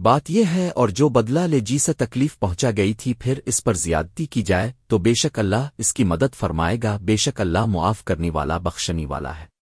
بات یہ ہے اور جو بدلہ لے جی سے تکلیف پہنچا گئی تھی پھر اس پر زیادتی کی جائے تو بے شک اللہ اس کی مدد فرمائے گا، بے شک اللہ معاف کرنے والا بخشنی والا ہے۔